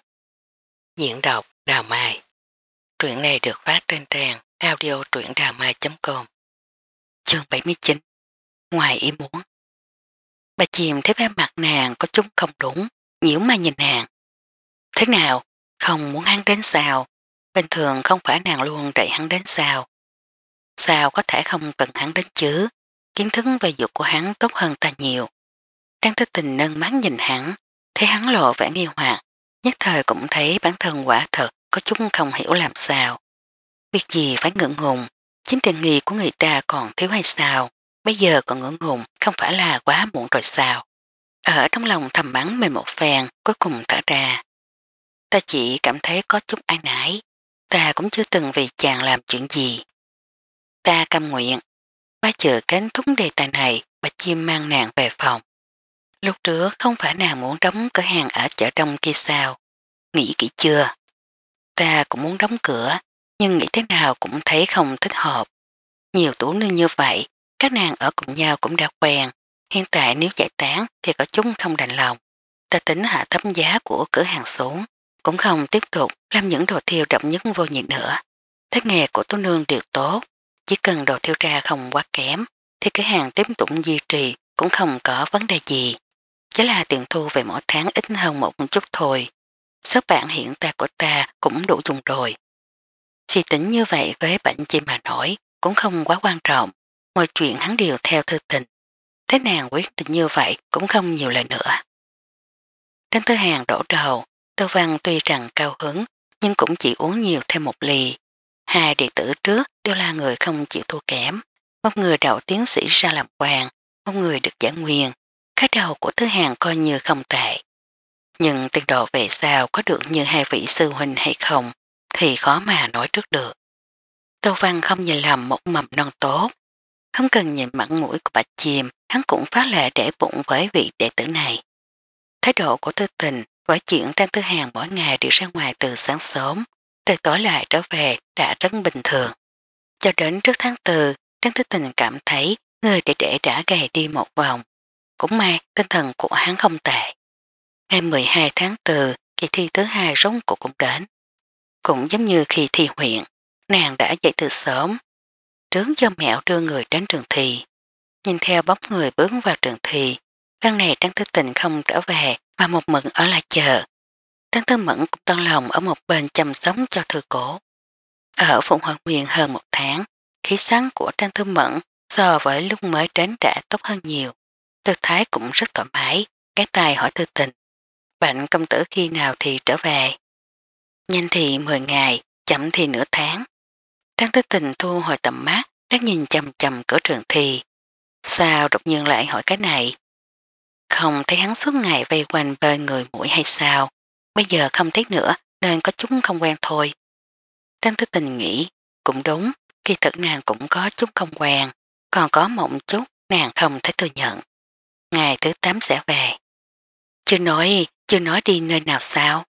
Diễn đọc Đào Mai Truyện này được phát trên trang audio truyệnđàmai.com Chương 79 Ngoài ý muốn Bà chìm thấy vẻ mặt nàng có chút không đúng, nhiễu mà nhìn nàng. Thế nào? Không muốn hắn đến sao? Bình thường không phải nàng luôn đẩy hắn đến sao? Sao có thể không cần hắn đến chứ? Kiến thức về dục của hắn tốt hơn ta nhiều. Trang thức tình nâng mắt nhìn hắn, thấy hắn lộ vẻ nghi hoặc, nhất thời cũng thấy bản thân quả thật có chút không hiểu làm sao. việc gì phải ngưỡng ngùng, chính tiền nghi của người ta còn thiếu hay sao, bây giờ còn ngưỡng ngùng không phải là quá muộn rồi sao. Ở trong lòng thầm bắn mình một phèn, cuối cùng thở ra. Ta chỉ cảm thấy có chút ai nãi, ta cũng chưa từng vì chàng làm chuyện gì. Ta cam nguyện, ba chữ kết thúc đề tài này, bà chim mang nàng về phòng. Lúc trước không phải nàng muốn đóng cửa hàng ở chợ đông kia sao? Nghĩ kỹ chưa? ta cũng muốn đóng cửa, nhưng nghĩ thế nào cũng thấy không thích hợp. Nhiều tủ nương như vậy, các nàng ở cùng nhau cũng đã quen, hiện tại nếu giải tán thì có chúng không đành lòng. Ta tính hạ thấp giá của cửa hàng xuống, cũng không tiếp tục làm những đồ thiêu động nhất vô nhiệt nữa. Thế nghề của tú nương đều tốt, chỉ cần đồ thiêu ra không quá kém, thì cửa hàng tiếp tục duy trì cũng không có vấn đề gì. Chỉ là tiền thu về mỗi tháng ít hơn một chút thôi. Sức bạn hiện tại của ta cũng đủ dùng rồi. Suy tính như vậy với bệnh chim mà nổi cũng không quá quan trọng. Mọi chuyện hắn đều theo thư tình. Thế nàng quyết định như vậy cũng không nhiều lời nữa. Trên tư hàng đổ đầu, tư văn tuy rằng cao hứng nhưng cũng chỉ uống nhiều thêm một lì. Hai đệ tử trước đều là người không chịu thua kém. Một người đạo tiến sĩ ra làm quan, một người được giải nguyên. Cái đầu của thứ hàng coi như không tệ nhưng tiên độ về sao có được như hai vị sư huynh hay không thì khó mà nói trước được. Tô Văn không nhìn lầm một mầm non tốt, không cần nhìn mặn mũi của bạch chìm, hắn cũng phát lệ để bụng với vị đệ tử này. Thái độ của tư tình với chuyện Trang Tư Hàng mỗi ngày đi ra ngoài từ sáng sớm, rồi tối lại trở về đã rất bình thường. Cho đến trước tháng 4, Trang Tư Tình cảm thấy người đệ đệ đã gầy đi một vòng. Cũng may tinh thần của hắn không tệ. Ngày 12 tháng 4, kỳ thi thứ hai rống cuộc cũng đến. Cũng giống như khi thi huyện, nàng đã dậy từ sớm. Trước do mẹo đưa người đến trường thi. Nhìn theo bóng người bước vào trường thi, lần này Trang Tư Tình không trở về mà một mực ở lại chờ. Trang Tư Mẫn cũng toan lòng ở một bên chăm sóc cho thư cổ. Ở Phụng Hoàng Nguyên hơn một tháng, khí sáng của Trang Tư Mẫn so với lúc mới đến đã tốt hơn nhiều. Tư thái cũng rất thoải mái, cái tài hỏi tư tình bệnh công tử khi nào thì trở về. Nhanh thì 10 ngày, chậm thì nửa tháng. Trang thức tình thu hồi tầm mắt, rất nhìn chầm chầm cửa trường thi. Sao đột nhiên lại hỏi cái này? Không thấy hắn suốt ngày vây quanh bên người mũi hay sao? Bây giờ không thấy nữa nên có chúng không quen thôi. Trang thức tình nghĩ, cũng đúng, khi thật nàng cũng có chút không quen, còn có mộng chút nàng không thấy thừa nhận. Ngày thứ 8 sẽ về. Chưa nói chưa nói đi nơi nào sao.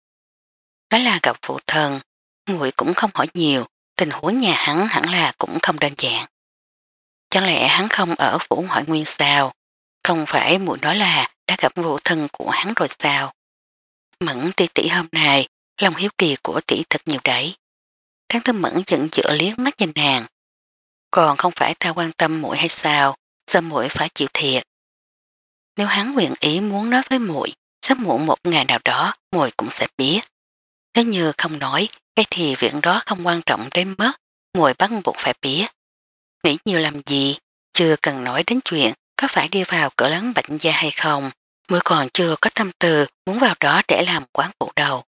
Đó là gặp phụ thần, muội cũng không hỏi nhiều, tình huống nhà hắn hẳn là cũng không đơn giản. Chẳng lẽ hắn không ở phủ hỏi nguyên sao? Không phải muội nói là đã gặp phụ thân của hắn rồi sao? Mẫn tỷ tỷ hôm nay, lòng hiếu kỳ của tỷ thật nhiều đấy. Đáng tâm mẫn dựng dựa liếc mắt nhìn nàng. Còn không phải ta quan tâm muội hay sao, sao muội phải chịu thiệt. Nếu hắn nguyện ý muốn nói với muội sắp muộn một ngày nào đó mùi cũng sẽ biết. Nếu như không nói, cái thì viện đó không quan trọng đến mất, mùi bắt buộc phải biết. Nghĩ nhiều làm gì, chưa cần nói đến chuyện có phải đi vào cửa lắng bệnh gia hay không, mùi còn chưa có tâm tư muốn vào đó để làm quán vụ đầu.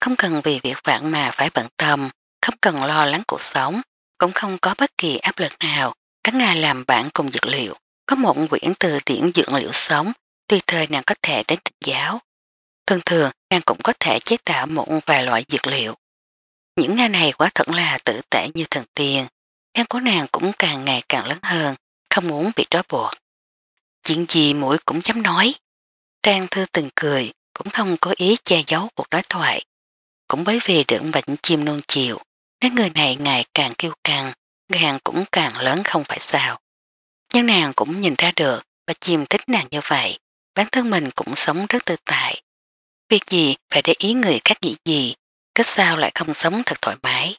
Không cần vì việc vạn mà phải bận tâm, không cần lo lắng cuộc sống, cũng không có bất kỳ áp lực nào. Các ngài làm bạn cùng dược liệu, có một quyển từ điển dưỡng liệu sống tùy thời nàng có thể đến tịch giáo. Thường thường, nàng cũng có thể chế tạo một vài loại dược liệu. Những nga này quá thật là tử tệ như thần tiên, em của nàng cũng càng ngày càng lớn hơn, không muốn bị trói buộc. Chuyện gì mũi cũng dám nói. Trang thư từng cười, cũng không có ý che giấu cuộc đối thoại. Cũng bởi vì đựng bệnh chim nôn chịu nếu người này ngày càng kêu càng, gàng cũng càng lớn không phải sao. Nhưng nàng cũng nhìn ra được, và chim thích nàng như vậy, bản thân mình cũng sống rất tự tại. Việc gì phải để ý người khác nghĩ gì, cách sao lại không sống thật thoải mái.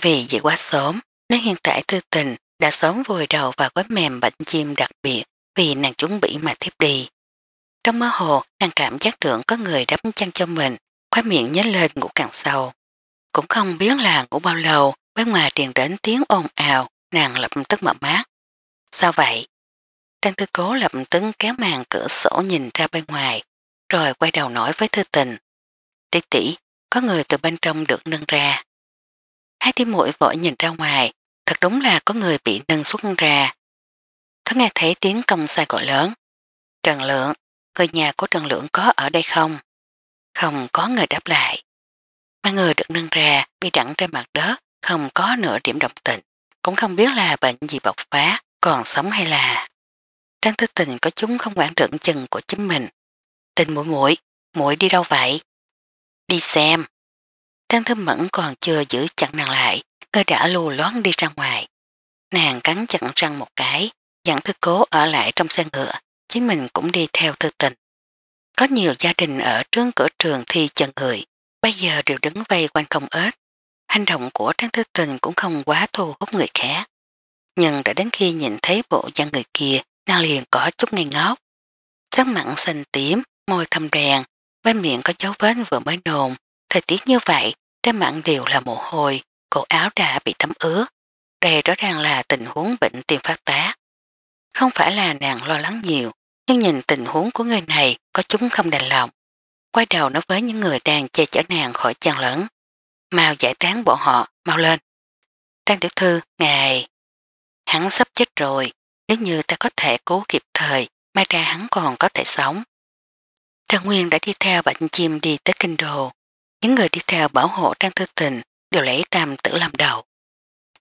Vì dậy quá sớm, nên hiện tại tư tình đã sớm vùi đầu vào gói mềm bánh chim đặc biệt vì nàng chuẩn bị mà tiếp đi. Trong mơ hồ, nàng cảm giác được có người đắp chăn cho mình, khóa miệng nhớ lên ngủ càng sâu. Cũng không biết là ngủ bao lâu, bên ngoài truyền đến tiếng ồn ào, nàng lập tức mở mát. Sao vậy? Trang thư cố lập tức kéo màn cửa sổ nhìn ra bên ngoài, rồi quay đầu nói với thư tình. Tỷ tỷ, có người từ bên trong được nâng ra. Hai tiếng mũi vội nhìn ra ngoài, thật đúng là có người bị nâng xuất ra. Có nghe thấy tiếng công sai gọi lớn. Trần Lượng, người nhà của Trần Lượng có ở đây không? Không có người đáp lại. Mà người được nâng ra, bị đặn trên mặt đất, không có nửa điểm động tịnh. Cũng không biết là bệnh gì bộc phá, còn sống hay là... Trang thức tình có chúng không quản được chừng của chính mình. Tình mũi mũi, mũi đi đâu vậy? Đi xem. Trang thức mẫn còn chưa giữ chặn nàng lại, cơ đã lù lón đi ra ngoài. Nàng cắn chặn răng một cái, dặn thư cố ở lại trong xe ngựa, chính mình cũng đi theo thư tình. Có nhiều gia đình ở trước cửa trường thi chân người, bây giờ đều đứng vây quanh không ếch. Hành động của Trang Thư Tình cũng không quá thu hút người khác. Nhưng đã đến khi nhìn thấy bộ dân người kia nàng liền có chút ngây ngốc. Sắc mặn xanh tím, môi thâm đèn, bên miệng có dấu vết vừa mới nồn. Thời tiết như vậy, trên mặn đều là mồ hôi, cổ áo đã bị thấm ướt. Đây rõ ràng là tình huống bệnh tim phát tác. Không phải là nàng lo lắng nhiều, nhưng nhìn tình huống của người này có chúng không đành lòng. Quay đầu nói với những người đang che chở nàng khỏi chàng lẫn. Mau giải tán bọn họ, mau lên. Trang tiểu thư, ngài... Hắn sắp chết rồi, nếu như ta có thể cố kịp thời, mai ra hắn còn có thể sống. Trang Nguyên đã đi theo bệnh chim đi tới kinh đồ. Những người đi theo bảo hộ Trang Thư Tình đều lấy tam tử làm đầu.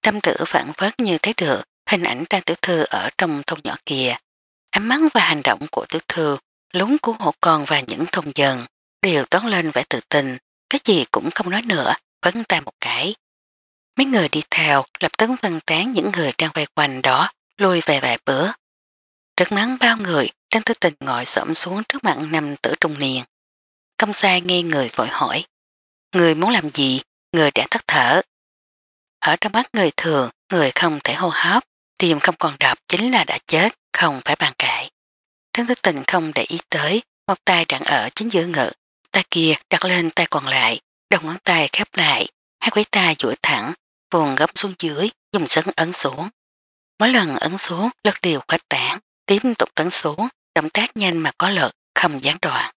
Tam tử phản phất như thấy được hình ảnh Trang Tiểu Thư ở trong thôn nhỏ kia. Ánh mắt và hành động của Tiểu Thư, lúng cứu hộ con và những thôn dân đều toán lên vẻ tự tình. cái gì cũng không nói nữa, vấn tay một cái. Mấy người đi theo lập tấn phân tán những người đang vây quanh đó lùi về vài bữa. Rất mắng bao người, đang thức tình ngồi sẫm xuống trước mặt nằm tử trung niên. Công sai nghe người vội hỏi. Người muốn làm gì? Người đã thất thở. Ở trong mắt người thường, người không thể hô hấp, tim không còn đập chính là đã chết, không phải bàn cãi. Trấn thức tình không để ý tới, một tay đặn ở chính giữa ngực, tay kia đặt lên tay còn lại, đồng ngón tay khép lại, hai quấy tay duỗi thẳng, vùng gấp xuống dưới, dùng sấn ấn xuống. Mỗi lần ấn xuống, lật điều khuếch tảng, tiếp tục tấn xuống, động tác nhanh mà có lực, không gián đoạn.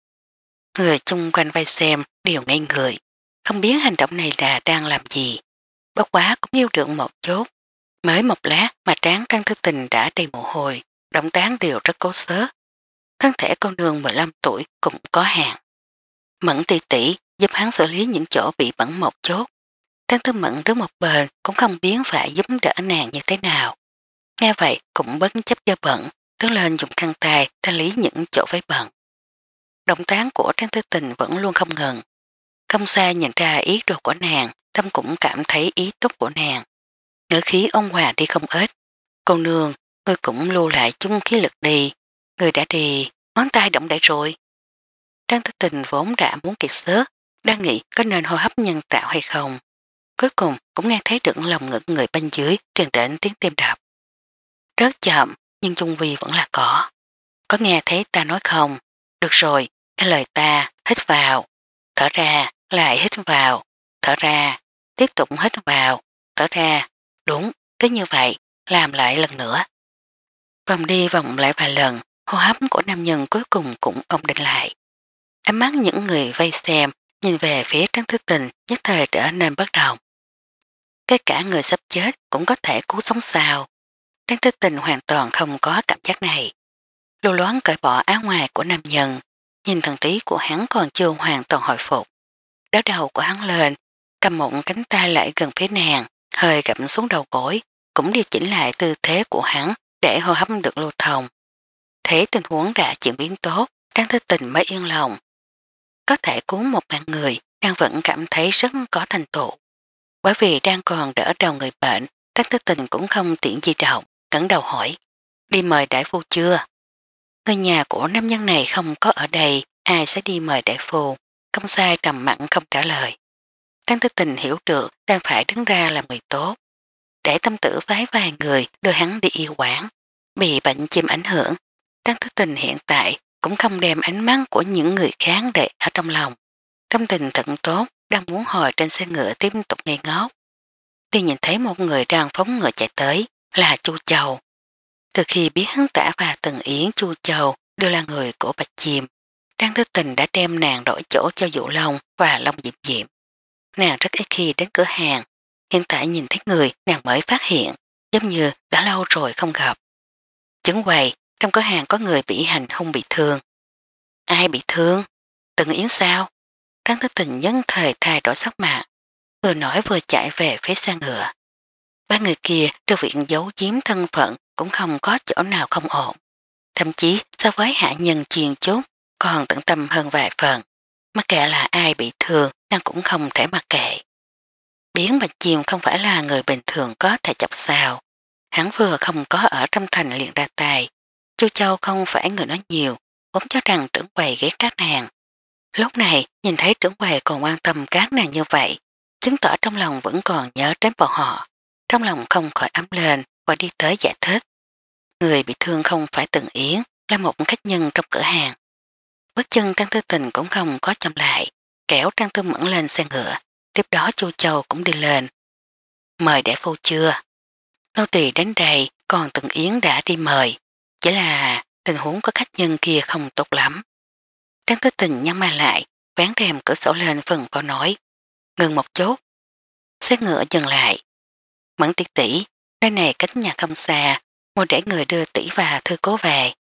Người chung quanh vai xem đều ngây người, không biết hành động này là đang làm gì. Bất quá cũng yêu được một chút. Mới một lát mà tráng trang thư tình đã đầy mồ hôi, động tác đều rất cố sớ. Thân thể con đường 15 tuổi cũng có hạn. Mẫn tỷ tỷ giúp hắn xử lý những chỗ bị bẩn một chút. Trang thư mẫn đứng một bên cũng không biến phải giúp đỡ nàng như thế nào. Nghe vậy cũng bất chấp do bận, tướng lên dùng khăn tay thanh lý những chỗ vấy bận. Động tán của Trang Tư Tình vẫn luôn không ngừng. Không xa nhìn ra ý đồ của nàng, tâm cũng cảm thấy ý tốt của nàng. Ngữ khí ông hòa đi không ít. Cô nương, ngươi cũng lưu lại chung khí lực đi. Ngươi đã đi, ngón tay động đại rồi. Trang Tư Tình vốn đã muốn kiệt sớt, đang nghĩ có nên hô hấp nhân tạo hay không. Cuối cùng cũng nghe thấy được lòng ngực người bên dưới truyền đến tiếng tim đạp. Rất chậm, nhưng chung vi vẫn là có. Có nghe thấy ta nói không? Được rồi, cái lời ta, hít vào. Thở ra, lại hít vào. Thở ra, tiếp tục hít vào. Thở ra, đúng, cứ như vậy, làm lại lần nữa. Vòng đi vòng lại vài lần, hô hấp của nam nhân cuối cùng cũng ổn định lại. Ánh mắt những người vây xem, nhìn về phía trắng thứ tình nhất thời trở nên bất đồng. Cái cả người sắp chết cũng có thể cứu sống sao. Đáng thức tình hoàn toàn không có cảm giác này. Lưu loán cởi bỏ áo ngoài của nam nhân, nhìn thần tí của hắn còn chưa hoàn toàn hồi phục. Đá đầu của hắn lên, cầm mụn cánh tay lại gần phía nàng, hơi gặm xuống đầu gối, cũng điều chỉnh lại tư thế của hắn để hô hấp được lưu thông. Thế tình huống đã chuyển biến tốt, đáng thức tình mới yên lòng. Có thể cứu một bạn người, đang vẫn cảm thấy rất có thành tựu. Bởi vì đang còn đỡ đầu người bệnh, đáng thức tình cũng không tiện di động cẩn đầu hỏi, đi mời đại phu chưa? Người nhà của nam nhân này không có ở đây, ai sẽ đi mời đại phu? Công sai trầm mặn không trả lời. Trang tư tình hiểu được đang phải đứng ra làm người tốt. Để tâm tử phái vài người đưa hắn đi y quản. Bị bệnh chim ảnh hưởng, Trang tư tình hiện tại cũng không đem ánh mắt của những người khác để ở trong lòng. Tâm tình thận tốt, đang muốn hồi trên xe ngựa tiếp tục ngây ngót. Thì nhìn thấy một người đang phóng ngựa chạy tới là Chu Chầu. Từ khi biết hắn tả và Tần Yến Chu Chầu đều là người của Bạch Chìm, Trang Thứ Tình đã đem nàng đổi chỗ cho Vũ Long và Long Diệm Diệm. Nàng rất ít khi đến cửa hàng, hiện tại nhìn thấy người nàng mới phát hiện, giống như đã lâu rồi không gặp. Chứng quầy, trong cửa hàng có người bị hành không bị thương. Ai bị thương? Tần Yến sao? Trang Thứ Tình nhân thời thay đổi sắc mạng, vừa nói vừa chạy về phía xe ngựa ba người kia đưa viện giấu chiếm thân phận cũng không có chỗ nào không ổn. Thậm chí so với hạ nhân chiền chốt còn tận tâm hơn vài phần. Mặc kệ là ai bị thương nàng cũng không thể mặc kệ. Biến Bạch Chiêm không phải là người bình thường có thể chọc sao. Hắn vừa không có ở trong thành liền ra tài. Chu Châu không phải người nói nhiều, vốn cho rằng trưởng quầy ghét các nàng. Lúc này nhìn thấy trưởng quầy còn quan tâm các nàng như vậy, chứng tỏ trong lòng vẫn còn nhớ đến bọn họ trong lòng không khỏi ấm lên và đi tới giải thích. Người bị thương không phải từng yến, là một khách nhân trong cửa hàng. Bước chân Trang Tư Tình cũng không có chậm lại, kéo Trang Tư Mẫn lên xe ngựa, tiếp đó Chu Châu cũng đi lên. Mời để phu chưa? Nô tỳ đến đây, còn từng yến đã đi mời. Chỉ là tình huống có khách nhân kia không tốt lắm. Trang Tư Tình nhắm mặt lại, ván rèm cửa sổ lên phần vào nói. Ngừng một chút. Xe ngựa dừng lại, Mẫn tiệt tỷ, nơi này cách nhà không xa, một để người đưa tỷ và thư cố về.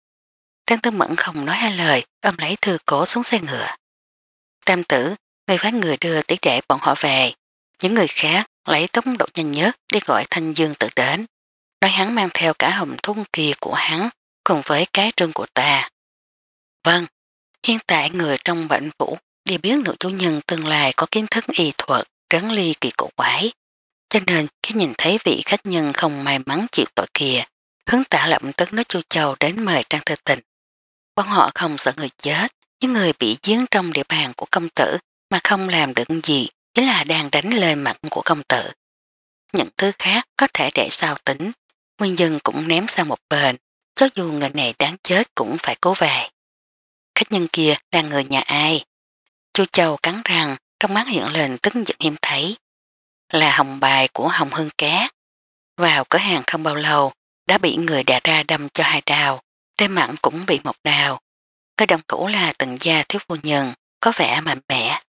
Trang tư mẫn không nói hai lời, ôm lấy thư cố xuống xe ngựa. Tam tử, người phát người đưa tỷ để bọn họ về. Những người khác lấy tốc độ nhanh nhất đi gọi thanh dương tự đến. Nói hắn mang theo cả hồng thun kia của hắn cùng với cái trương của ta. Vâng, hiện tại người trong bệnh vũ đều biết nữ chủ nhân tương lai có kiến thức y thuật rắn ly kỳ cổ quái. Cho nên khi nhìn thấy vị khách nhân không may mắn chịu tội kia, hướng tả lập tức nói chu châu đến mời Trang Thư Tình. Bọn họ không sợ người chết, những người bị giếng trong địa bàn của công tử mà không làm được gì chỉ là đang đánh lên mặt của công tử. Những thứ khác có thể để sao tính, nguyên dân cũng ném sang một bên, cho dù người này đáng chết cũng phải cố về. Khách nhân kia là người nhà ai? Chu Châu cắn răng, trong mắt hiện lên tức giận hiếm thấy, là hồng bài của Hồng hương cá. Vào cửa hàng không bao lâu, đã bị người đà ra đâm cho hai đào, trên mặn cũng bị một đào. Cái đồng thủ là từng gia thiếu phu nhân, có vẻ mạnh mẽ,